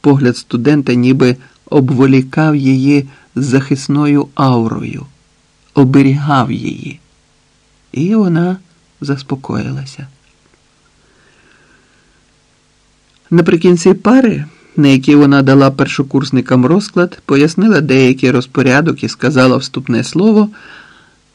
Погляд студента ніби обволікав її захисною аурою, оберігав її. І вона заспокоїлася. Наприкінці пари, на якій вона дала першокурсникам розклад, пояснила деякий розпорядок і сказала вступне слово.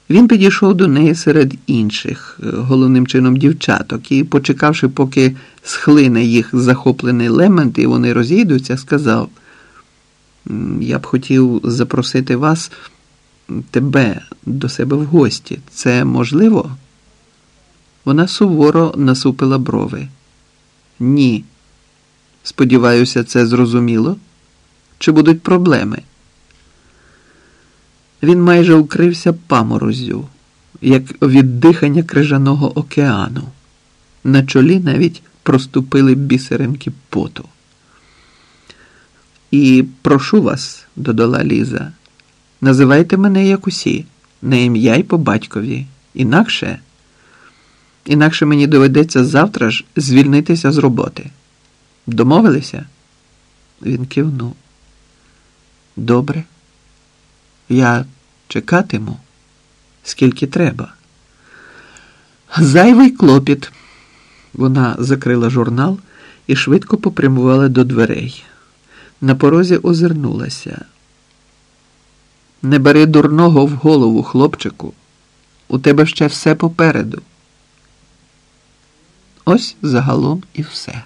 Він підійшов до неї серед інших, е, головним чином дівчаток, і, почекавши, поки схлине їх захоплений лемент, і вони розійдуться, сказав: Я б хотів запросити вас, тебе, до себе в гості. Це можливо? Вона суворо насупила брови. Ні. Сподіваюся, це зрозуміло? Чи будуть проблеми? Він майже укрився паморозю, як від дихання крижаного океану. На чолі навіть проступили бісеринки поту. І прошу вас, додала Ліза, називайте мене як усі, на ім'я й по батькові. Інакше, інакше мені доведеться завтра ж звільнитися з роботи. Домовилися? Він кивнув. Добре. Я чекатиму, скільки треба. Зайвий клопіт. Вона закрила журнал і швидко попрямувала до дверей. На порозі озирнулася. Не бери дурного в голову, хлопчику. У тебе ще все попереду. Ось загалом і все.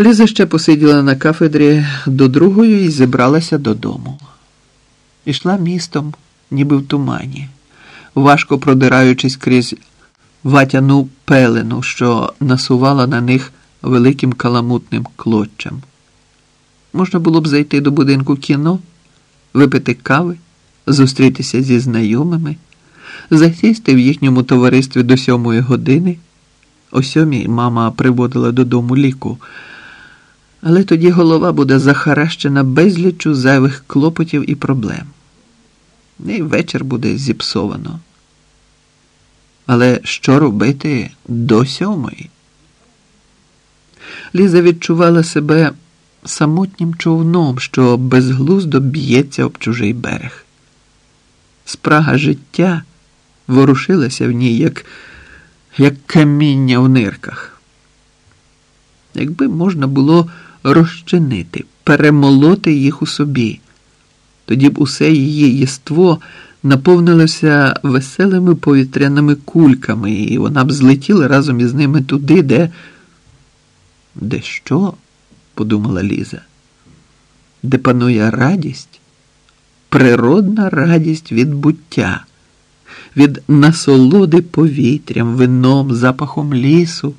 Ліза ще посиділа на кафедрі до другої і зібралася додому. Ішла містом, ніби в тумані, важко продираючись крізь ватяну пелену, що насувала на них великим каламутним клочем. Можна було б зайти до будинку кіно, випити кави, зустрітися зі знайомими, засісти в їхньому товаристві до сьомої години. О сьомій мама приводила додому ліку. Але тоді голова буде захаращена безліччю зайвих клопотів і проблем. І вечір буде зіпсовано. Але що робити до сьомої? Ліза відчувала себе самотнім човном, що безглуздо б'ється об чужий берег. Спрага життя ворушилася в ній, як, як каміння в нирках. Якби можна було розчинити, перемолоти їх у собі. Тоді б усе її єство наповнилося веселими повітряними кульками, і вона б злетіла разом із ними туди, де. Де що? подумала Ліза, де панує радість, природна радість від буття, від насолоди повітрям, вином, запахом лісу.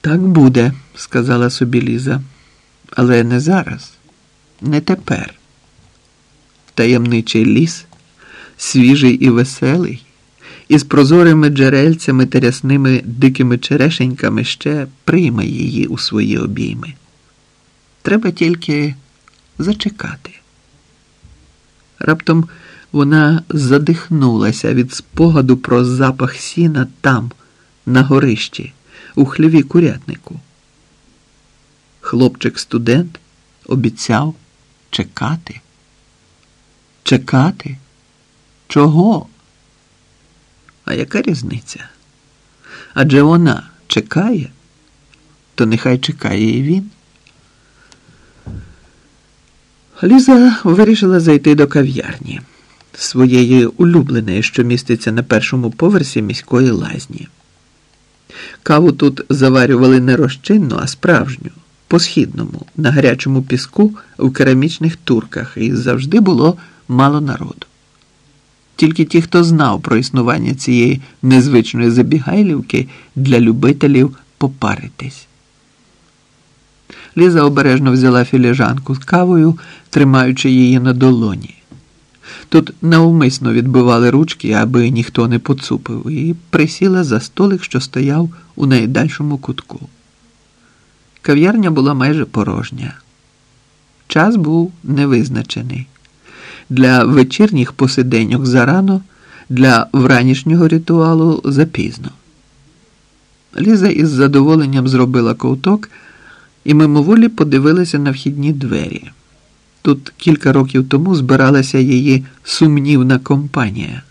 Так буде, сказала собі Ліза, але не зараз, не тепер. Таємничий ліс, свіжий і веселий, із прозорими джерельцями та рясними дикими черешеньками ще прийме її у свої обійми. Треба тільки зачекати. Раптом вона задихнулася від спогаду про запах сіна там, на горищі у хліві курятнику. Хлопчик-студент обіцяв чекати. Чекати? Чого? А яка різниця? Адже вона чекає, то нехай чекає і він. Ліза вирішила зайти до кав'ярні своєї улюбленої, що міститься на першому поверсі міської лазні. Каву тут заварювали не розчинну, а справжню, по східному, на гарячому піску в керамічних турках, і завжди було мало народу. Тільки ті, хто знав про існування цієї незвичної забігайлівки для любителів попаритись. Ліза обережно взяла філіжанку з кавою, тримаючи її на долоні. Тут навмисно відбивали ручки, аби ніхто не поцупив, і присіла за столик, що стояв у найдальшому кутку. Кав'ярня була майже порожня. Час був невизначений. Для вечірніх посиденьок зарано, для вранішнього ритуалу запізно. Ліза із задоволенням зробила ковток і мимоволі подивилася на вхідні двері. Тут кілька років тому збиралася її сумнівна компанія.